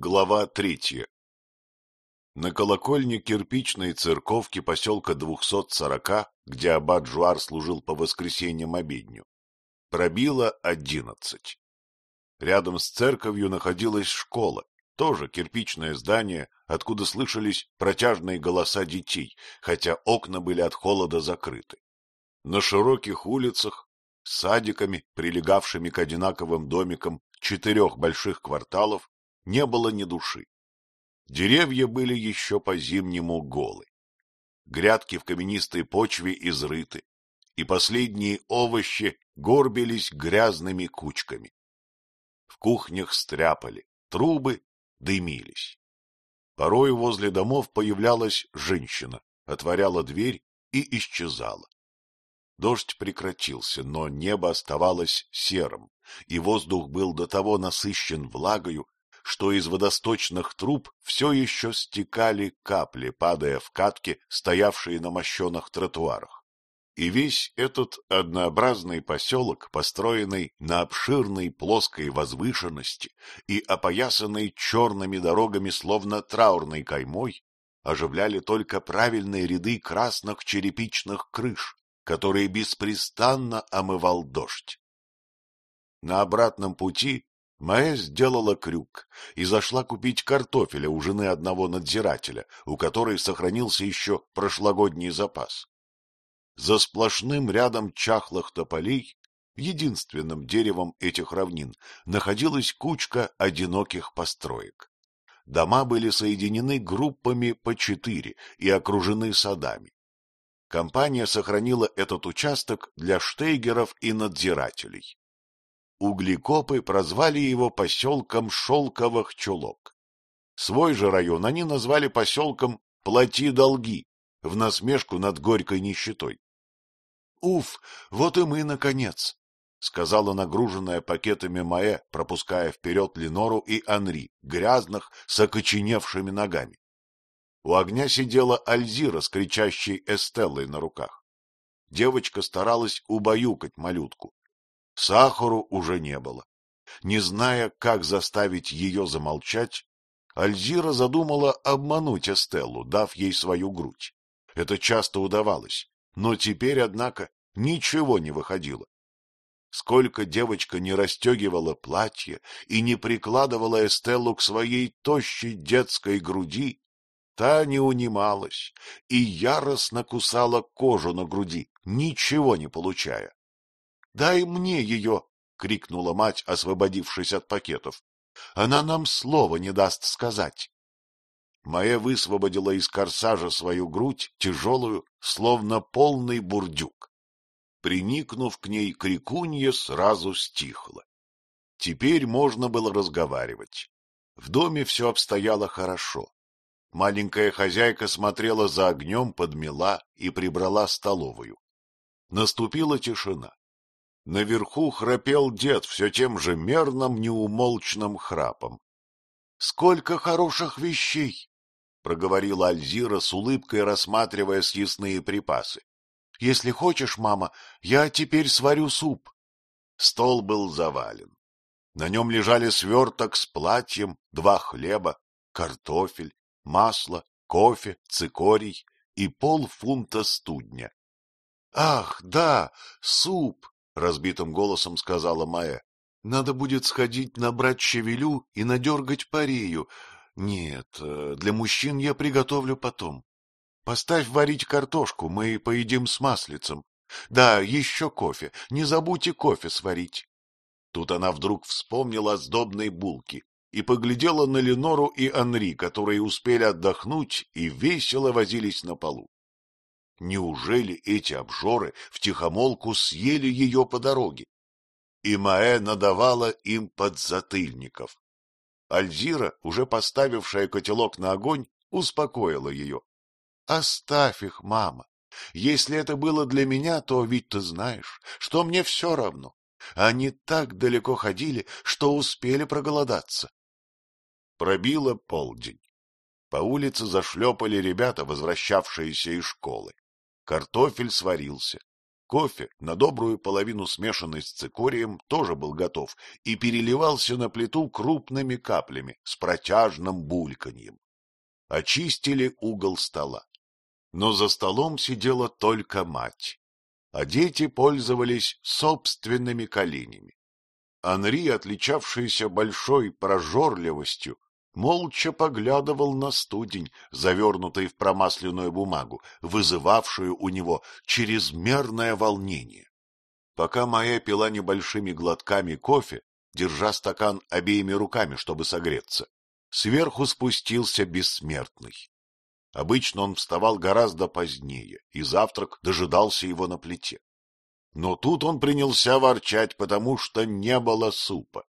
Глава третья На колокольне кирпичной церковки поселка 240, где аббат Жуар служил по воскресеньям обедню, пробило одиннадцать. Рядом с церковью находилась школа, тоже кирпичное здание, откуда слышались протяжные голоса детей, хотя окна были от холода закрыты. На широких улицах, с садиками, прилегавшими к одинаковым домикам четырех больших кварталов, не было ни души. Деревья были еще по-зимнему голы. Грядки в каменистой почве изрыты, и последние овощи горбились грязными кучками. В кухнях стряпали, трубы дымились. Порой возле домов появлялась женщина, отворяла дверь и исчезала. Дождь прекратился, но небо оставалось серым, и воздух был до того насыщен влагою, что из водосточных труб все еще стекали капли, падая в катки, стоявшие на мощенных тротуарах. И весь этот однообразный поселок, построенный на обширной плоской возвышенности и опоясанный черными дорогами, словно траурной каймой, оживляли только правильные ряды красных черепичных крыш, которые беспрестанно омывал дождь. На обратном пути Маэ сделала крюк и зашла купить картофеля у жены одного надзирателя, у которой сохранился еще прошлогодний запас. За сплошным рядом чахлых тополей, единственным деревом этих равнин, находилась кучка одиноких построек. Дома были соединены группами по четыре и окружены садами. Компания сохранила этот участок для штейгеров и надзирателей углекопы прозвали его поселком Шелковых Чулок. Свой же район они назвали поселком Плати долги, в насмешку над горькой нищетой. — Уф, вот и мы, наконец! — сказала нагруженная пакетами Маэ, пропуская вперед Ленору и Анри, грязных, с окоченевшими ногами. У огня сидела Альзира с кричащей Эстеллой на руках. Девочка старалась убаюкать малютку. Сахару уже не было. Не зная, как заставить ее замолчать, Альзира задумала обмануть Эстеллу, дав ей свою грудь. Это часто удавалось, но теперь, однако, ничего не выходило. Сколько девочка не расстегивала платье и не прикладывала Эстеллу к своей тощей детской груди, та не унималась и яростно кусала кожу на груди, ничего не получая. Дай мне ее! — крикнула мать, освободившись от пакетов. — Она нам слова не даст сказать. Майя высвободила из корсажа свою грудь, тяжелую, словно полный бурдюк. Приникнув к ней, крикунья сразу стихла. Теперь можно было разговаривать. В доме все обстояло хорошо. Маленькая хозяйка смотрела за огнем, подмела и прибрала столовую. Наступила тишина. Наверху храпел дед все тем же мерным неумолчным храпом. — Сколько хороших вещей! — проговорила Альзира с улыбкой, рассматривая съестные припасы. — Если хочешь, мама, я теперь сварю суп. Стол был завален. На нем лежали сверток с платьем, два хлеба, картофель, масло, кофе, цикорий и полфунта студня. — Ах, да, суп! Разбитым голосом сказала Майя. Надо будет сходить набрать щавелю и надергать парею. Нет, э, для мужчин я приготовлю потом. Поставь варить картошку, мы поедим с маслицем. Да, еще кофе. Не забудьте кофе сварить. Тут она вдруг вспомнила о сдобной булке и поглядела на Ленору и Анри, которые успели отдохнуть и весело возились на полу. Неужели эти обжоры втихомолку съели ее по дороге? И Маэ надавала им подзатыльников. Альзира, уже поставившая котелок на огонь, успокоила ее. — Оставь их, мама. Если это было для меня, то ведь ты знаешь, что мне все равно. Они так далеко ходили, что успели проголодаться. Пробило полдень. По улице зашлепали ребята, возвращавшиеся из школы. Картофель сварился. Кофе, на добрую половину смешанный с цикорием, тоже был готов и переливался на плиту крупными каплями с протяжным бульканьем. Очистили угол стола. Но за столом сидела только мать, а дети пользовались собственными коленями. Анри, отличавшийся большой прожорливостью, молча поглядывал на студень, завернутый в промасленную бумагу, вызывавшую у него чрезмерное волнение. Пока моя пила небольшими глотками кофе, держа стакан обеими руками, чтобы согреться, сверху спустился бессмертный. Обычно он вставал гораздо позднее, и завтрак дожидался его на плите. Но тут он принялся ворчать, потому что не было супа.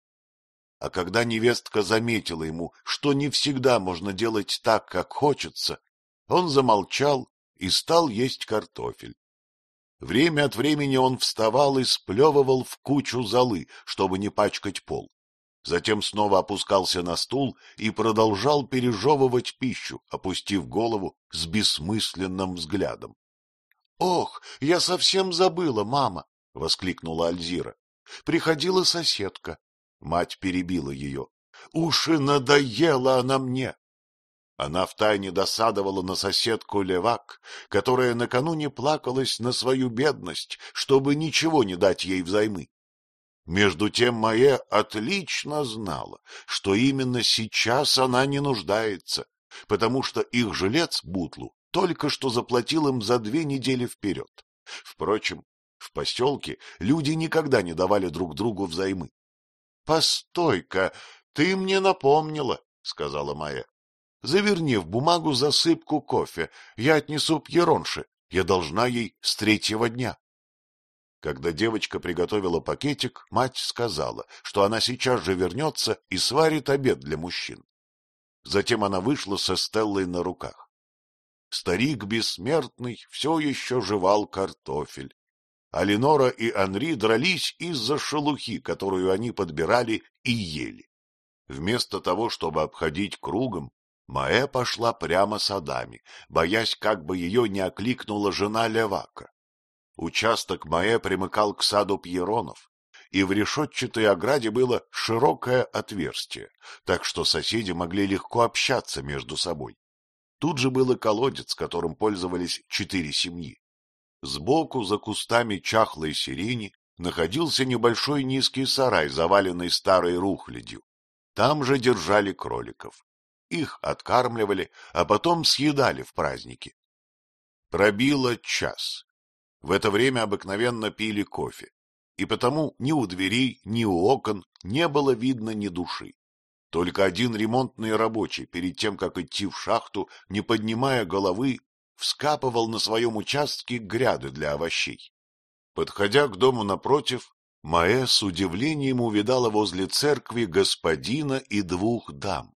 А когда невестка заметила ему, что не всегда можно делать так, как хочется, он замолчал и стал есть картофель. Время от времени он вставал и сплевывал в кучу золы, чтобы не пачкать пол. Затем снова опускался на стул и продолжал пережевывать пищу, опустив голову с бессмысленным взглядом. — Ох, я совсем забыла, мама! — воскликнула Альзира. — Приходила соседка. Мать перебила ее. — Уж надоела она мне! Она втайне досадовала на соседку Левак, которая накануне плакалась на свою бедность, чтобы ничего не дать ей взаймы. Между тем Майя отлично знала, что именно сейчас она не нуждается, потому что их жилец Бутлу только что заплатил им за две недели вперед. Впрочем, в поселке люди никогда не давали друг другу взаймы. — Постой-ка, ты мне напомнила, — сказала Майя. — Заверни в бумагу засыпку кофе, я отнесу Пьеронше, я должна ей с третьего дня. Когда девочка приготовила пакетик, мать сказала, что она сейчас же вернется и сварит обед для мужчин. Затем она вышла со Стеллой на руках. Старик бессмертный все еще жевал картофель, а Ленора и Анри дрались из-за шелухи, которую они подбирали и ели. Вместо того, чтобы обходить кругом, Маэ пошла прямо садами, боясь, как бы ее не окликнула жена Левака. Участок Маэ примыкал к саду Пьеронов, и в решетчатой ограде было широкое отверстие, так что соседи могли легко общаться между собой. Тут же был и колодец, которым пользовались четыре семьи. Сбоку, за кустами чахлой сирени, находился небольшой низкий сарай, заваленный старой рухлядью. Там же держали кроликов. Их откармливали, а потом съедали в праздники. Пробило час. В это время обыкновенно пили кофе, и потому ни у дверей, ни у окон не было видно ни души. Только один ремонтный рабочий, перед тем, как идти в шахту, не поднимая головы, вскапывал на своем участке гряды для овощей. Подходя к дому напротив, Маэ с удивлением увидала возле церкви господина и двух дам.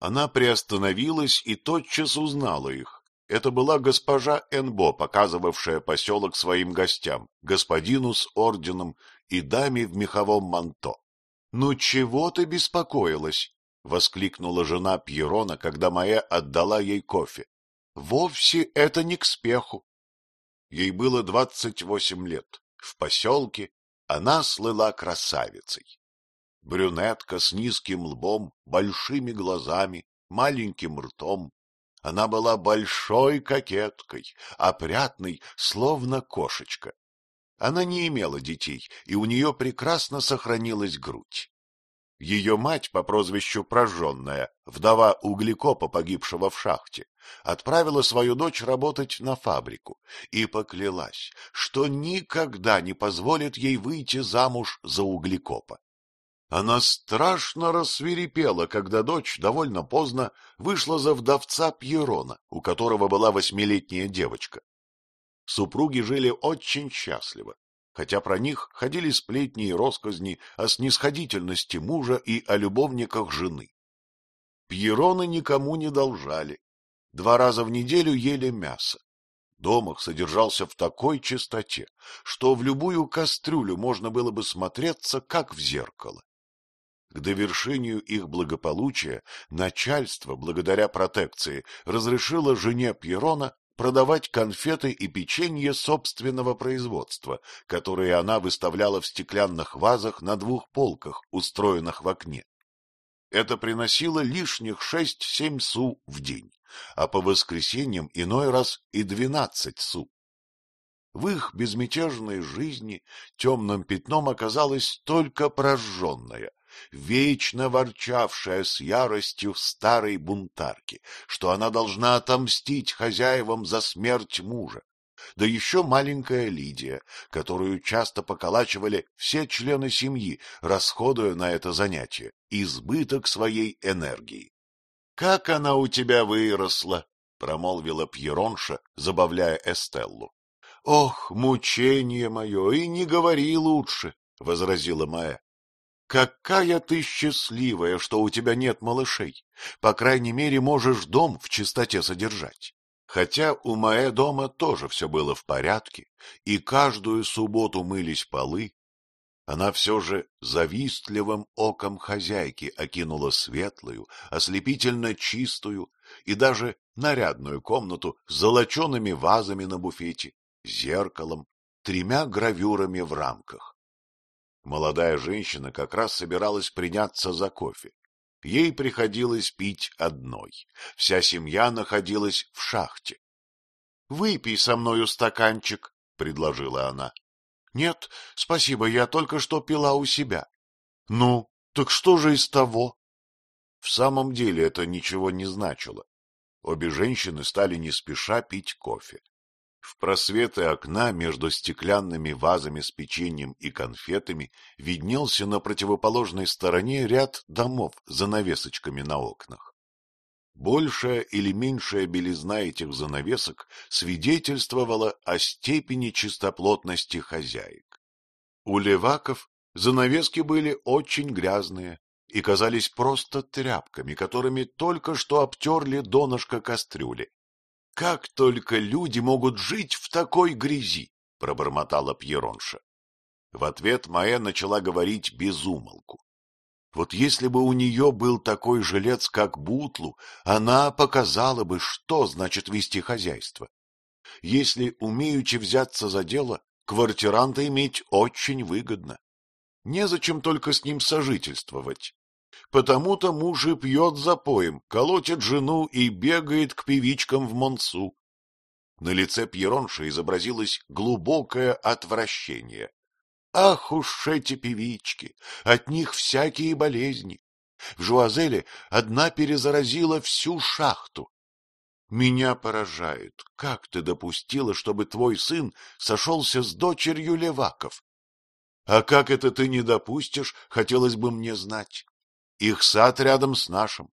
Она приостановилась и тотчас узнала их. Это была госпожа Энбо, показывавшая поселок своим гостям, господину с орденом и даме в меховом манто. — Ну чего ты беспокоилась? — воскликнула жена Пьерона, когда Маэ отдала ей кофе. Вовсе это не к спеху. Ей было двадцать восемь лет. В поселке она слыла красавицей. Брюнетка с низким лбом, большими глазами, маленьким ртом. Она была большой кокеткой, опрятной, словно кошечка. Она не имела детей, и у нее прекрасно сохранилась грудь. Ее мать по прозвищу Прожженная, вдова углекопа, погибшего в шахте, отправила свою дочь работать на фабрику и поклялась, что никогда не позволит ей выйти замуж за углекопа. Она страшно рассверепела, когда дочь довольно поздно вышла за вдовца Пьерона, у которого была восьмилетняя девочка. Супруги жили очень счастливо, хотя про них ходили сплетни и росказни о снисходительности мужа и о любовниках жены. Пьероны никому не должали, два раза в неделю ели мясо. Дом их содержался в такой чистоте, что в любую кастрюлю можно было бы смотреться, как в зеркало. К довершению их благополучия начальство, благодаря протекции, разрешило жене Пьерона продавать конфеты и печенье собственного производства, которые она выставляла в стеклянных вазах на двух полках, устроенных в окне. Это приносило лишних шесть-семь су в день, а по воскресеньям иной раз и двенадцать су. В их безмятежной жизни темным пятном оказалась только прожженная, вечно ворчавшая с яростью старой бунтарки, что она должна отомстить хозяевам за смерть мужа, да еще маленькая Лидия, которую часто поколачивали все члены семьи, расходуя на это занятие избыток своей энергии. — Как она у тебя выросла! — промолвила Пьеронша, забавляя Эстеллу. — Ох, мучение мое, и не говори лучше! — возразила Маэ. Какая ты счастливая, что у тебя нет малышей. По крайней мере, можешь дом в чистоте содержать. Хотя у Маэ дома тоже все было в порядке, и каждую субботу мылись полы, она все же завистливым оком хозяйки окинула светлую, ослепительно чистую и даже нарядную комнату с золочеными вазами на буфете, зеркалом, тремя гравюрами в рамках. Молодая женщина как раз собиралась приняться за кофе. Ей приходилось пить одной. Вся семья находилась в шахте. — Выпей со мною стаканчик, — предложила она. — Нет, спасибо, я только что пила у себя. — Ну, так что же из того? В самом деле это ничего не значило. Обе женщины стали не спеша пить кофе. В просветы окна между стеклянными вазами с печеньем и конфетами виднелся на противоположной стороне ряд домов с занавесочками на окнах. Большая или меньшая белизна этих занавесок свидетельствовала о степени чистоплотности хозяек. У леваков занавески были очень грязные и казались просто тряпками, которыми только что обтерли донышко кастрюли. Как только люди могут жить в такой грязи, пробормотала Пьеронша. В ответ Маэ начала говорить без умолку. Вот если бы у нее был такой жилец, как Бутлу, она показала бы, что значит вести хозяйство. Если умеючи взяться за дело, квартиранта иметь очень выгодно. Незачем только с ним сожительствовать. Потому-то муж и пьет запоем, колотит жену и бегает к певичкам в Монсу. На лице Пьеронша изобразилось глубокое отвращение. Ах уж эти певички! От них всякие болезни. В Жуазеле одна перезаразила всю шахту. Меня поражает, как ты допустила, чтобы твой сын сошелся с дочерью Леваков? А как это ты не допустишь, хотелось бы мне знать. Их сад рядом с нашим.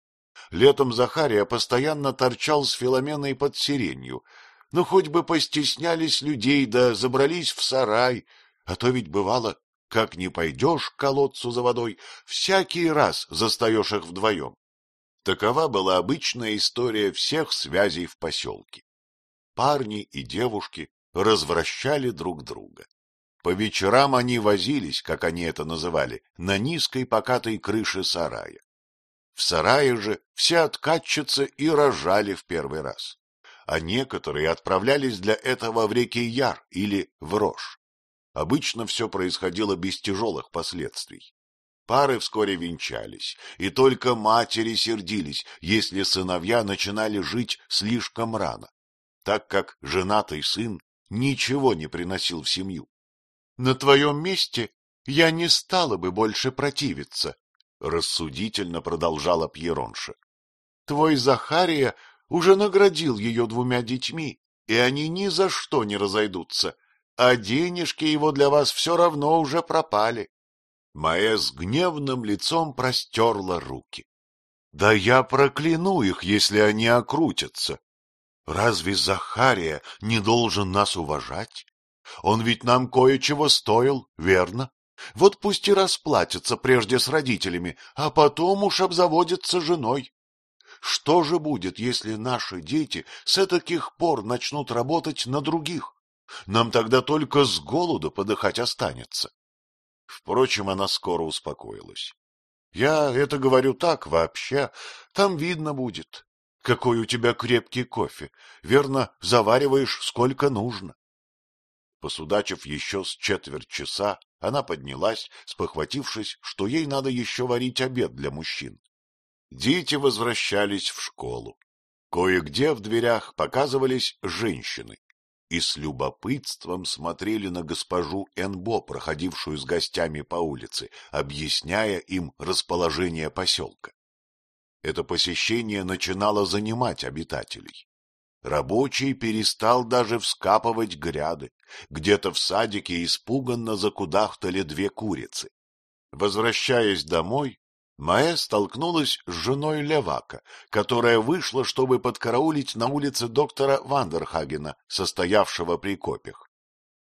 Летом Захария постоянно торчал с Филоменой под сиренью. Ну, хоть бы постеснялись людей, да забрались в сарай. А то ведь бывало, как не пойдешь к колодцу за водой, всякий раз застаешь их вдвоем. Такова была обычная история всех связей в поселке. Парни и девушки развращали друг друга. По вечерам они возились, как они это называли, на низкой покатой крыше сарая. В сарае же все откатчицы и рожали в первый раз, а некоторые отправлялись для этого в реки Яр или в Рожь. Обычно все происходило без тяжелых последствий. Пары вскоре венчались, и только матери сердились, если сыновья начинали жить слишком рано, так как женатый сын ничего не приносил в семью. На твоем месте я не стала бы больше противиться, — рассудительно продолжала Пьеронша. Твой Захария уже наградил ее двумя детьми, и они ни за что не разойдутся, а денежки его для вас все равно уже пропали. Маэ с гневным лицом простерла руки. — Да я прокляну их, если они окрутятся. Разве Захария не должен нас уважать? Он ведь нам кое-чего стоил, верно? Вот пусть и расплатится прежде с родителями, а потом уж обзаводится женой. Что же будет, если наши дети с таких пор начнут работать на других? Нам тогда только с голоду подыхать останется. Впрочем, она скоро успокоилась. Я это говорю так вообще, там видно будет. какой у тебя крепкий кофе. Верно, завариваешь сколько нужно. Посудачив еще с четверть часа, она поднялась, спохватившись, что ей надо еще варить обед для мужчин. Дети возвращались в школу. Кое-где в дверях показывались женщины и с любопытством смотрели на госпожу Энбо, проходившую с гостями по улице, объясняя им расположение поселка. Это посещение начинало занимать обитателей. Рабочий перестал даже вскапывать гряды. Где-то в садике испуганно закудахтали две курицы. Возвращаясь домой, Маэ столкнулась с женой Левака, которая вышла, чтобы подкараулить на улице доктора Вандерхагена, состоявшего при копях.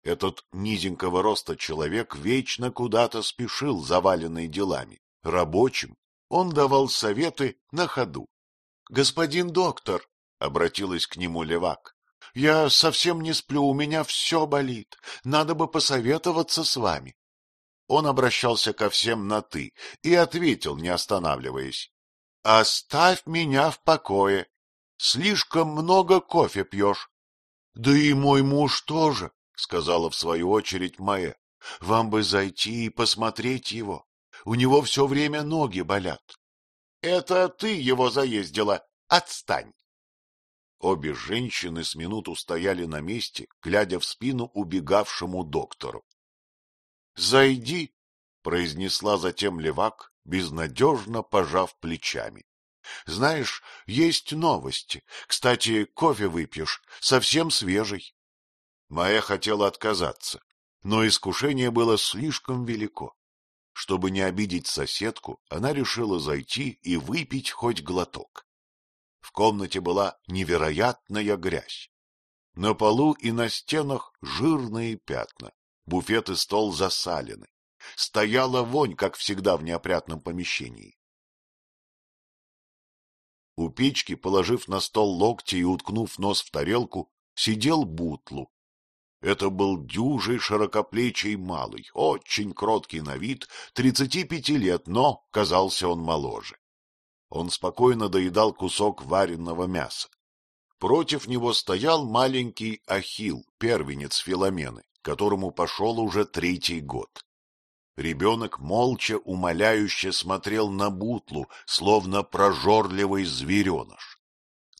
Этот низенького роста человек вечно куда-то спешил, заваленный делами. Рабочим он давал советы на ходу. — Господин доктор, — обратилась к нему Левак, — я совсем не сплю, у меня все болит. Надо бы посоветоваться с вами. Он обращался ко всем на «ты» и ответил, не останавливаясь. — Оставь меня в покое. Слишком много кофе пьешь. — Да и мой муж тоже, — сказала в свою очередь Майя. — Вам бы зайти и посмотреть его. У него все время ноги болят. — Это ты его заездила. Отстань. Обе женщины с минуту стояли на месте, глядя в спину убегавшему доктору. — Зайди, — произнесла затем левак, безнадежно пожав плечами. — Знаешь, есть новости. Кстати, кофе выпьешь, совсем свежий. Моя хотела отказаться, но искушение было слишком велико. Чтобы не обидеть соседку, она решила зайти и выпить хоть глоток. В комнате была невероятная грязь. На полу и на стенах жирные пятна. Буфет и стол засалены. Стояла вонь, как всегда в неопрятном помещении. У печки, положив на стол локти и уткнув нос в тарелку, сидел Бутлу. Это был дюжий широкоплечий малый, очень кроткий на вид, тридцати пяти лет, но казался он моложе. Он спокойно доедал кусок вареного мяса. Против него стоял маленький Ахил, первенец Филомены которому пошел уже третий год. Ребенок молча, умоляюще смотрел на бутлу, словно прожорливый звереныш.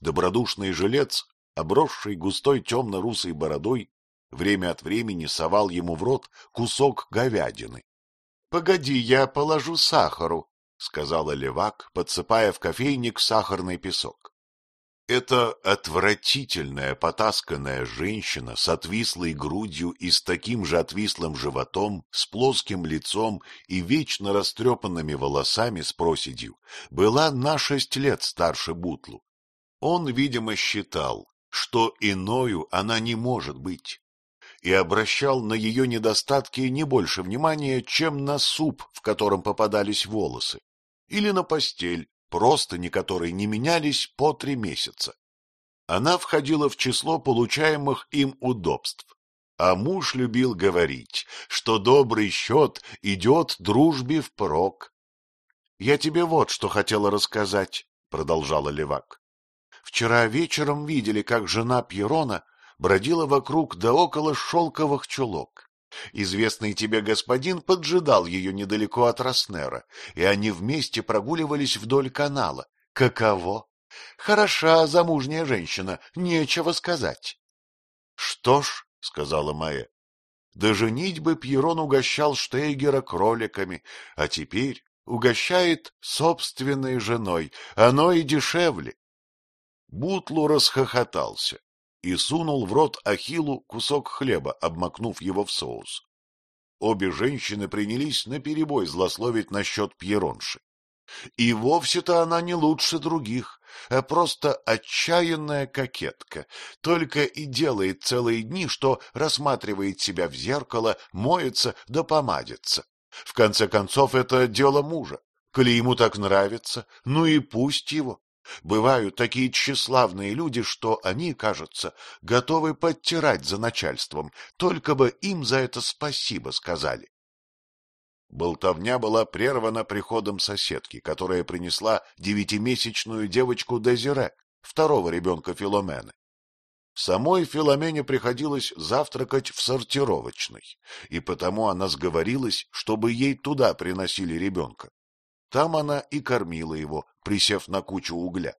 Добродушный жилец, обросший густой темно-русой бородой, время от времени совал ему в рот кусок говядины. — Погоди, я положу сахару, — сказала левак, подсыпая в кофейник сахарный песок. Эта отвратительная потасканная женщина с отвислой грудью и с таким же отвислым животом, с плоским лицом и вечно растрепанными волосами с проседью была на шесть лет старше Бутлу. Он, видимо, считал, что иною она не может быть, и обращал на ее недостатки не больше внимания, чем на суп, в котором попадались волосы, или на постель, простыни которой не менялись по три месяца. Она входила в число получаемых им удобств, а муж любил говорить, что добрый счет идет дружбе впрок. — Я тебе вот что хотела рассказать, — продолжала Левак. — Вчера вечером видели, как жена Пьерона бродила вокруг да около шелковых чулок. Известный тебе господин поджидал ее недалеко от Роснера, и они вместе прогуливались вдоль канала. Каково? Хороша замужняя женщина, нечего сказать. — Что ж, — сказала Майя, — да женитьбы Пьерон угощал Штейгера кроликами, а теперь угощает собственной женой, оно и дешевле. Бутлу расхохотался и сунул в рот Ахиллу кусок хлеба, обмакнув его в соус. Обе женщины принялись наперебой злословить насчет Пьеронши. И вовсе-то она не лучше других, а просто отчаянная кокетка, только и делает целые дни, что рассматривает себя в зеркало, моется да помадится. В конце концов, это дело мужа. Коли ему так нравится, ну и пусть его. Бывают такие тщеславные люди, что они, кажется, готовы подтирать за начальством, только бы им за это спасибо сказали. Болтовня была прервана приходом соседки, которая принесла девятимесячную девочку Дезире, второго ребенка Филомены. Самой Филомене приходилось завтракать в сортировочной, и потому она сговорилась, чтобы ей туда приносили ребенка. Там она и кормила его, присев на кучу угля.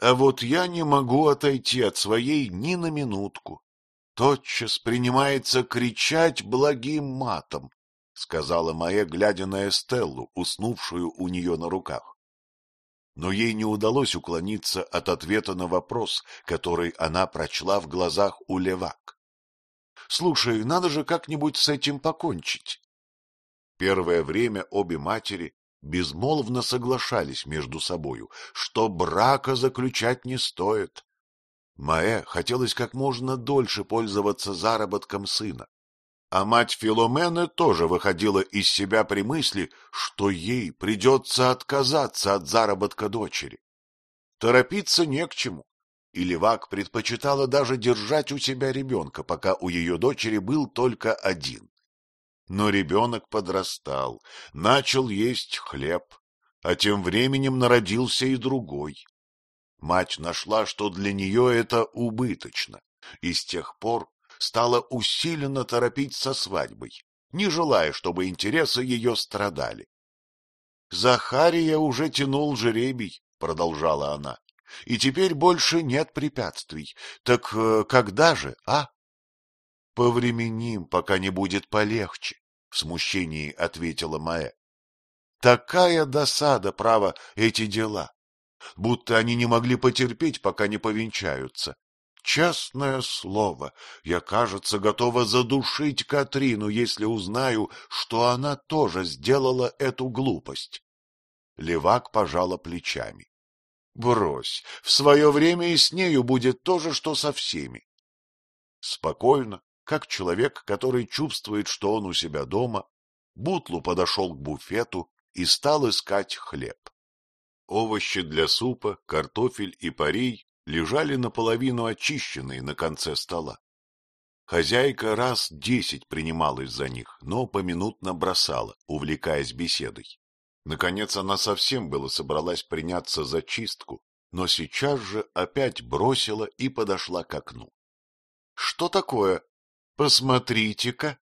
А вот я не могу отойти от своей ни на минутку. Тотчас принимается кричать благим матом, — сказала моя, глядя на Эстеллу, уснувшую у нее на руках но ей не удалось уклониться от ответа на вопрос, который она прочла в глазах у Левак. — Слушай, надо же как-нибудь с этим покончить. Первое время обе матери безмолвно соглашались между собою, что брака заключать не стоит. Маэ хотелось как можно дольше пользоваться заработком сына, а мать Филомены тоже выходила из себя при мысли, что ей придется отказаться от заработка дочери. Торопиться не к чему, и Левак предпочитала даже держать у себя ребенка, пока у ее дочери был только один. Но ребенок подрастал, начал есть хлеб, а тем временем народился и другой. Мать нашла, что для нее это убыточно, и с тех пор стала усиленно торопить со свадьбой, не желая, чтобы интересы ее страдали. Захария уже тянул жеребий, — продолжала она, — и теперь больше нет препятствий. Так э, когда же, а? — Повременим, пока не будет полегче, — в смущении ответила Маэ. Такая досада, право, эти дела, будто они не могли потерпеть, пока не повенчаются. Честное слово, я, кажется, готова задушить Катрину, если узнаю, что она тоже сделала эту глупость. Левак пожала плечами. Брось, в свое время и с нею будет то же, что со всеми. Спокойно, как человек, который чувствует, что он у себя дома, Бутлу подошел к буфету и стал искать хлеб. Овощи для супа, картофель и парей лежали наполовину очищенные на конце стола. Хозяйка раз десять принималась за них, но поминутно бросала, увлекаясь беседой. Наконец она совсем было собралась приняться за чистку, но сейчас же опять бросила и подошла к окну. — Что такое? Посмотрите-ка!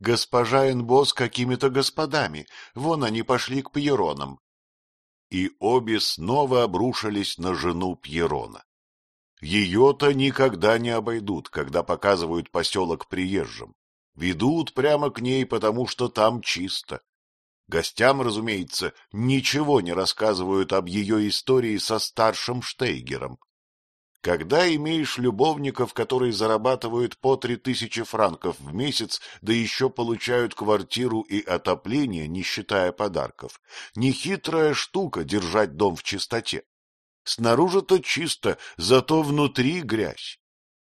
Госпожа Энбо с какими-то господами, вон они пошли к Пьеронам. И обе снова обрушились на жену Пьерона. Ее-то никогда не обойдут, когда показывают поселок приезжим. Ведут прямо к ней, потому что там чисто. Гостям, разумеется, ничего не рассказывают об ее истории со старшим Штейгером. Когда имеешь любовников, которые зарабатывают по три тысячи франков в месяц, да еще получают квартиру и отопление, не считая подарков, нехитрая штука держать дом в чистоте. Снаружи-то чисто, зато внутри грязь.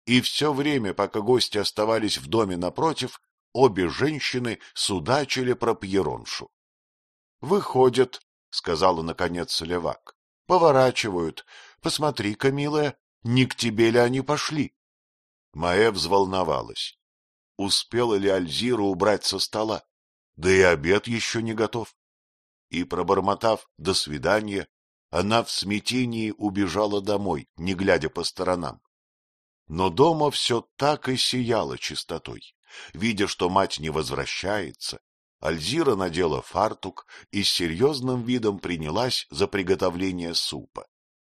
И все время, пока гости оставались в доме напротив, обе женщины судачили про Пьероншу. — Выходят, — сказала наконец Левак. — Поворачивают. Посмотри-ка, милая, не к тебе ли они пошли? Маэ взволновалась. Успела ли Альзира убрать со стола? Да и обед еще не готов. И, пробормотав «до свидания», она в смятении убежала домой, не глядя по сторонам. Но дома все так и сияло чистотой. Видя, что мать не возвращается, Альзира надела фартук и с серьезным видом принялась за приготовление супа.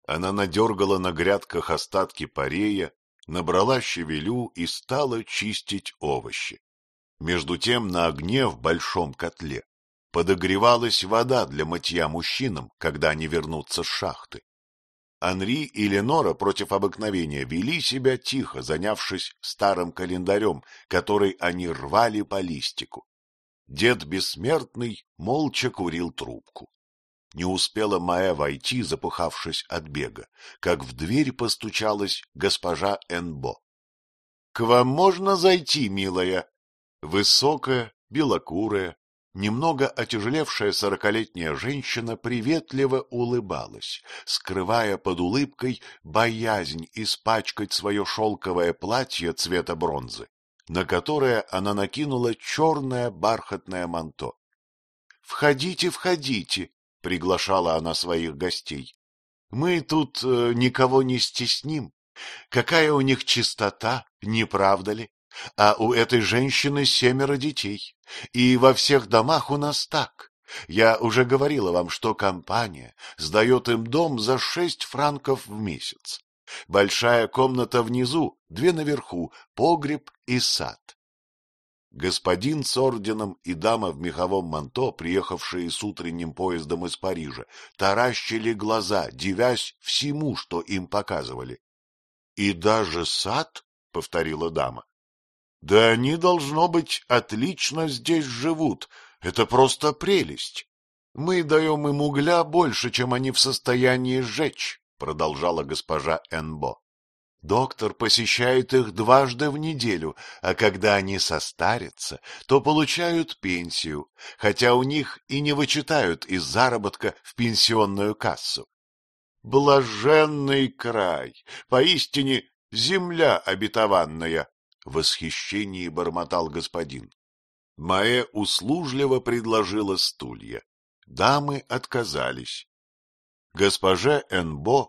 Она надергала на грядках остатки парея, набрала щавелю и стала чистить овощи. Между тем на огне в большом котле подогревалась вода для мытья мужчинам, когда они вернутся с шахты. Анри и Ленора против обыкновения вели себя тихо, занявшись старым календарем, который они рвали по листику. Дед Бессмертный молча курил трубку. Не успела Маэ войти, запыхавшись от бега, как в дверь постучалась госпожа Энбо. — К вам можно зайти, милая? Высокая, белокурая, Немного отяжелевшая сорокалетняя женщина приветливо улыбалась, скрывая под улыбкой боязнь испачкать свое шелковое платье цвета бронзы, на которое она накинула черное бархатное манто. — Входите, входите, — приглашала она своих гостей. Мы тут э, никого не стесним. Какая у них чистота, не правда ли? А у этой женщины семеро детей. И во всех домах у нас так. Я уже говорила вам, что компания сдает им дом за шесть франков в месяц. Большая комната внизу, две наверху, погреб и сад. Господин с орденом и дама в меховом манто, приехавшие с утренним поездом из Парижа, таращили глаза, дивясь всему, что им показывали. — И даже сад? — повторила дама. — Да они, должно быть, отлично здесь живут. Это просто прелесть. Мы даем им угля больше, чем они в состоянии сжечь, — продолжала госпожа Энбо. Доктор посещает их дважды в неделю, а когда они состарятся, то получают пенсию, хотя у них и не вычитают из заработка в пенсионную кассу. Блаженный край, поистине земля обетованная, — в восхищении бормотал господин. Маэ услужливо предложила стулья. Дамы отказались. Госпоже Энбо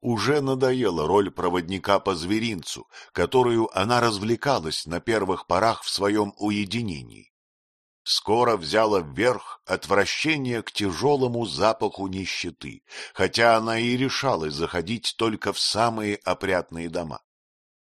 уже надоела роль проводника по зверинцу, которую она развлекалась на первых порах в своем уединении. Скоро взяла вверх отвращение к тяжелому запаху нищеты, хотя она и решалась заходить только в самые опрятные дома.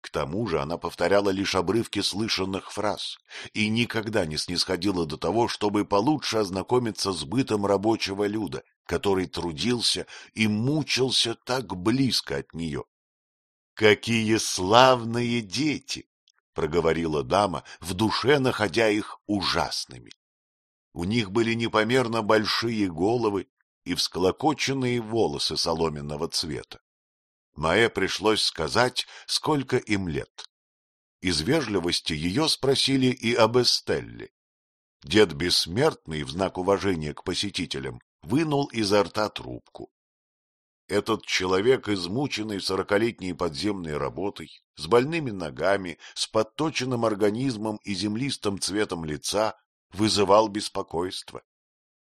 К тому же она повторяла лишь обрывки слышанных фраз и никогда не снисходила до того, чтобы получше ознакомиться с бытом рабочего люда, который трудился и мучился так близко от нее. — Какие славные дети! — проговорила дама, в душе находя их ужасными. У них были непомерно большие головы и всклокоченные волосы соломенного цвета. Маэ пришлось сказать, сколько им лет. Из вежливости ее спросили и об Эстелле. Дед Бессмертный, в знак уважения к посетителям, вынул изо рта трубку. Этот человек, измученный сорокалетней подземной работой, с больными ногами, с подточенным организмом и землистым цветом лица, вызывал беспокойство.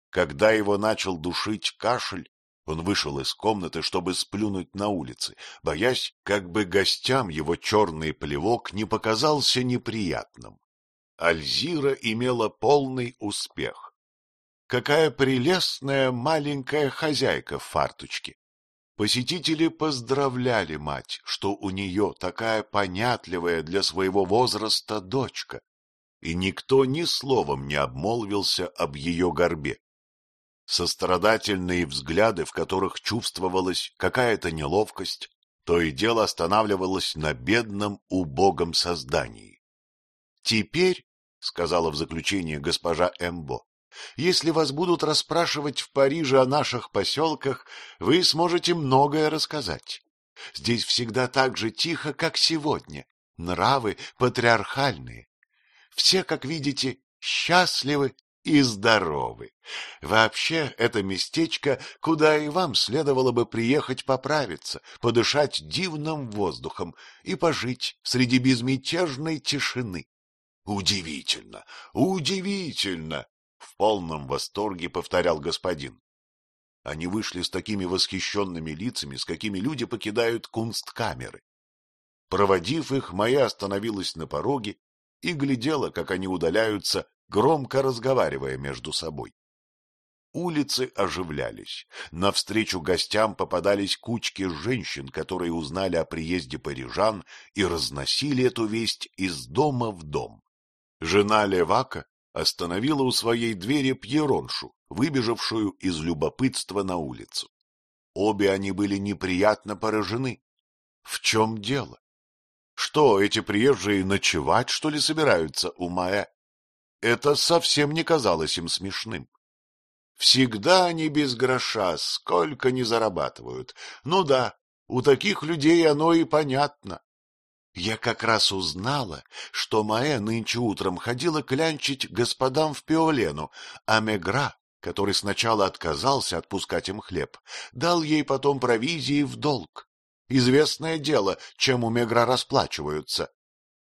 Когда его начал душить кашель, он вышел из комнаты, чтобы сплюнуть на улице, боясь, как бы гостям его черный плевок не показался неприятным. Альзира имела полный успех. Какая прелестная маленькая хозяйка в фарточке! Посетители поздравляли мать, что у нее такая понятливая для своего возраста дочка, и никто ни словом не обмолвился об ее горбе сострадательные взгляды, в которых чувствовалась какая-то неловкость, то и дело останавливалось на бедном, убогом создании. — Теперь, — сказала в заключение госпожа Эмбо, — если вас будут расспрашивать в Париже о наших поселках, вы сможете многое рассказать. Здесь всегда так же тихо, как сегодня, нравы патриархальные. Все, как видите, счастливы и здоровы. Вообще, это местечко, куда и вам следовало бы приехать поправиться, подышать дивным воздухом и пожить среди безмятежной тишины. Удивительно, удивительно! Полном восторге повторял господин. Они вышли с такими восхищенными лицами, с какими люди покидают кунсткамеры. Проводив их, моя остановилась на пороге и глядела, как они удаляются громко разговаривая между собой. Улицы оживлялись. Навстречу гостям попадались кучки женщин, которые узнали о приезде парижан и разносили эту весть из дома в дом. Жена Левака остановила у своей двери Пьероншу, выбежавшую из любопытства на улицу. Обе они были неприятно поражены. В чем дело? Что, эти приезжие ночевать, что ли, собираются у Маэ? Это совсем не казалось им смешным. Всегда они без гроша, сколько не зарабатывают. Ну да, у таких людей оно и понятно. Я как раз узнала, что Маэ нынче утром ходила клянчить господам в Пиолену, а Мегра, который сначала отказался отпускать им хлеб, дал ей потом провизии в долг. Известное дело, чем у Мегра расплачиваются.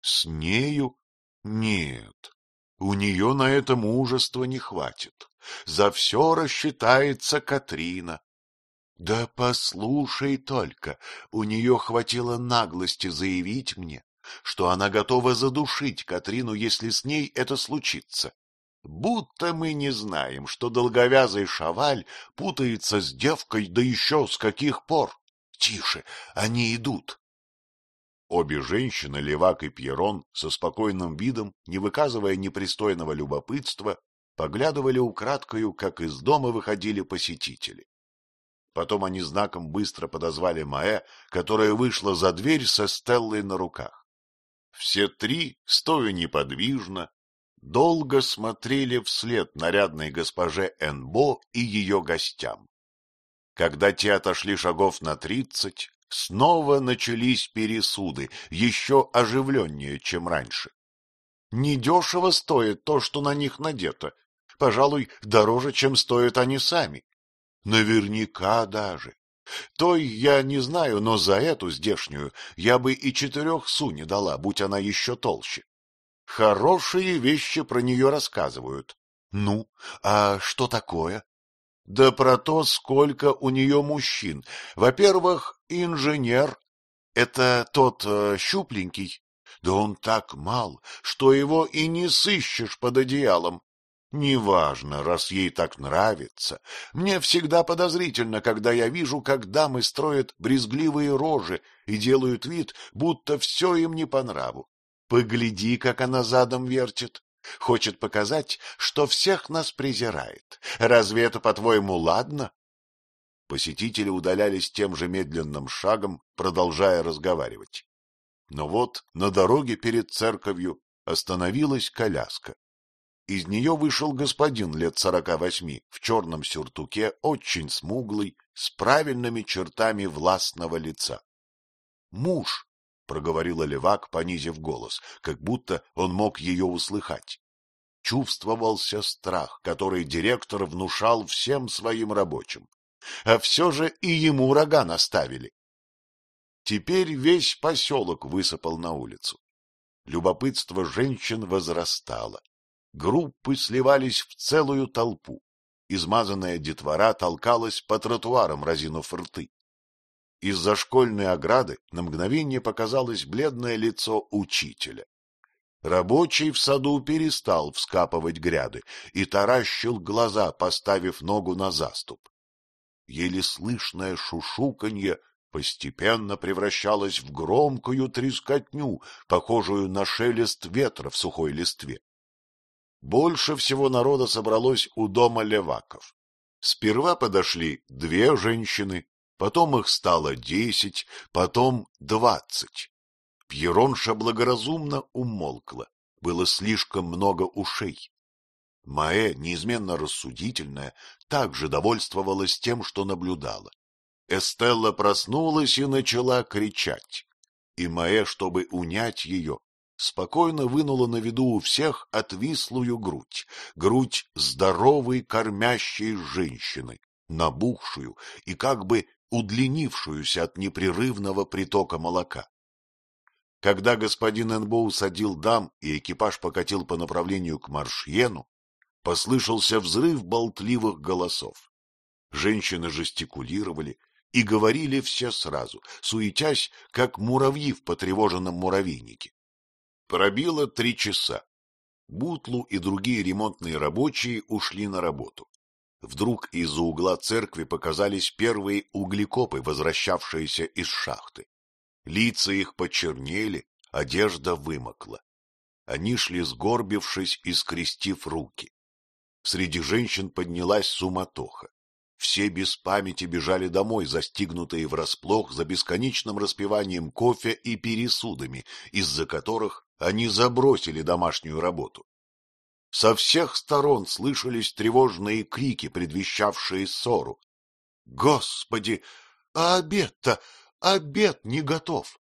С нею? Нет. У нее на это мужества не хватит. За все рассчитается Катрина. Да послушай только, у нее хватило наглости заявить мне, что она готова задушить Катрину, если с ней это случится. Будто мы не знаем, что долговязый шаваль путается с девкой, да еще с каких пор. Тише, они идут. Обе женщины, Левак и Пьерон, со спокойным видом, не выказывая непристойного любопытства, поглядывали украдкою, как из дома выходили посетители. Потом они знаком быстро подозвали Маэ, которая вышла за дверь со Стеллой на руках. Все три, стоя неподвижно, долго смотрели вслед нарядной госпоже Энбо и ее гостям. Когда те отошли шагов на тридцать, снова начались пересуды, еще оживленнее, чем раньше. Недешево стоит то, что на них надето. Пожалуй, дороже, чем стоят они сами. Наверняка даже. Той я не знаю, но за эту здешнюю я бы и четырех су не дала, будь она еще толще. Хорошие вещи про нее рассказывают. Ну, а что такое? Да про то, сколько у нее мужчин. Во-первых, инженер. Это тот э, щупленький. Да он так мал, что его и не сыщешь под одеялом. Неважно, раз ей так нравится. Мне всегда подозрительно, когда я вижу, как дамы строят брезгливые рожи и делают вид, будто все им не по нраву. Погляди, как она задом вертит. Хочет показать, что всех нас презирает. Разве это, по-твоему, ладно? Посетители удалялись тем же медленным шагом, продолжая разговаривать. Но вот на дороге перед церковью остановилась коляска. Из нее вышел господин лет сорока восьми, в черном сюртуке, очень смуглый, с правильными чертами властного лица. — Муж, — проговорила Левак, понизив голос, как будто он мог ее услыхать. Чувствовался страх, который директор внушал всем своим рабочим. А все же и ему рога наставили. Теперь весь поселок высыпал на улицу. Любопытство женщин возрастало. Группы сливались в целую толпу. Измазанная детвора толкалась по тротуарам, разинув рты. Из-за школьной ограды на мгновение показалось бледное лицо учителя. Рабочий в саду перестал вскапывать гряды и таращил глаза, поставив ногу на заступ. Еле слышное шушуканье постепенно превращалось в громкую трескотню, похожую на шелест ветра в сухой листве. Больше всего народа собралось у дома леваков. Сперва подошли две женщины, потом их стало десять, потом двадцать. Пьеронша благоразумно умолкла, было слишком много ушей. Маэ, неизменно рассудительная, также довольствовалась тем, что наблюдала. Эстелла проснулась и начала кричать. И Маэ, чтобы унять ее, спокойно вынула на виду у всех отвислую грудь, грудь здоровой кормящей женщины, набухшую и как бы удлинившуюся от непрерывного притока молока. Когда господин Энбо усадил дам и экипаж покатил по направлению к Маршьену, послышался взрыв болтливых голосов. Женщины жестикулировали и говорили все сразу, суетясь, как муравьи в потревоженном муравейнике. Пробило три часа. Бутлу и другие ремонтные рабочие ушли на работу. Вдруг из-за угла церкви показались первые углекопы, возвращавшиеся из шахты. Лица их почернели, одежда вымокла. Они шли сгорбившись и скрестив руки. Среди женщин поднялась суматоха. Все без памяти бежали домой, застигнутые врасплох за бесконечным распиванием кофе и пересудами, из-за которых они забросили домашнюю работу. Со всех сторон слышались тревожные крики, предвещавшие ссору. — Господи, а обед-то, обед не готов!